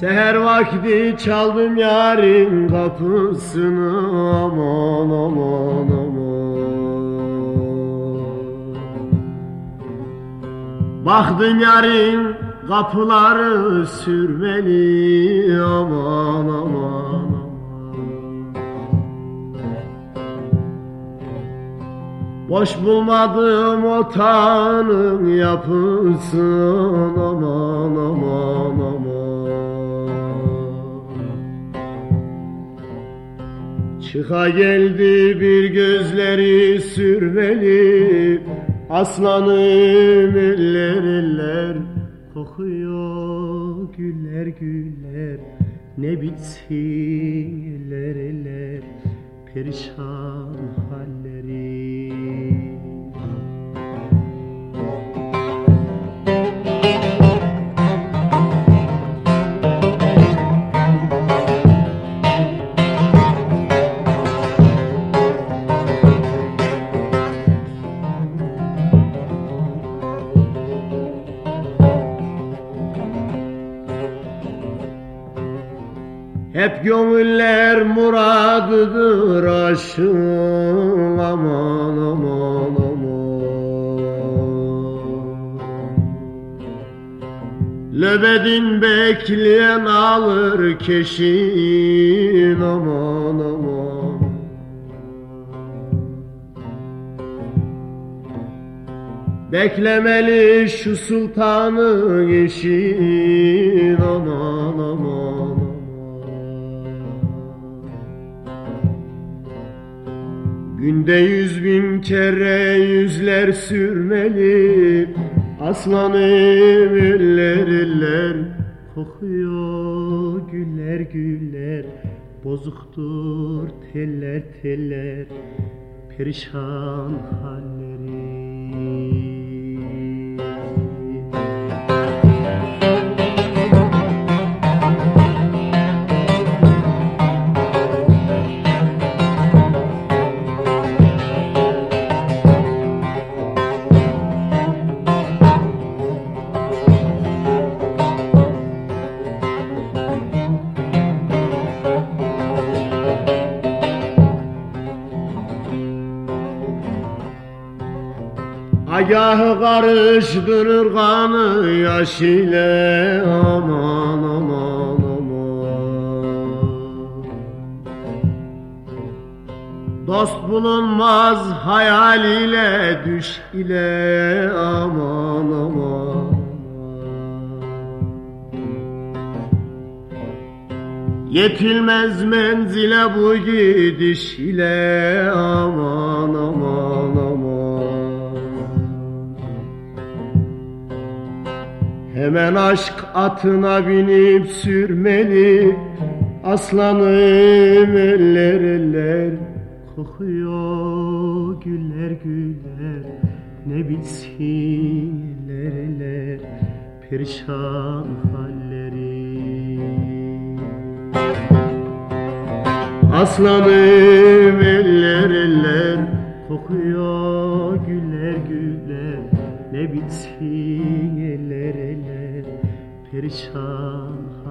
Seher vakti çaldım yarın kapısını aman aman aman. Baktım yarın kapıları sürmeli aman aman Boş bulmadım otağının yapısın aman aman aman Çıka geldi bir gözleri sürmeli. Aslanım eller eller kokuyor güller güller. Ne bitsin eller eller perişan halleri Hep gönüller muradıdır aşığın aman aman aman. Löbedin bekleyen alır keşin aman aman. Beklemeli şu sultanın eşin aman aman Günde yüz bin kere yüzler sürmeli Aslanım eller eller Kokuyor güller güller Bozuktur teller teller Perişan halleri Agahı karıştırır kanı yaş ile. Aman aman Dost bulunmaz hayal ile düş ile. Aman aman. Yetilmez menzile bu gidiş ile. Aman aman Hemen aşk atına binip sürmeli Aslanım eller eller Kokuyor güller güller. Ne bilsin eller eller Perişan halleri. Aslanım eller eller Kokuyor güller güller. Ne bitsin eller eller Perişan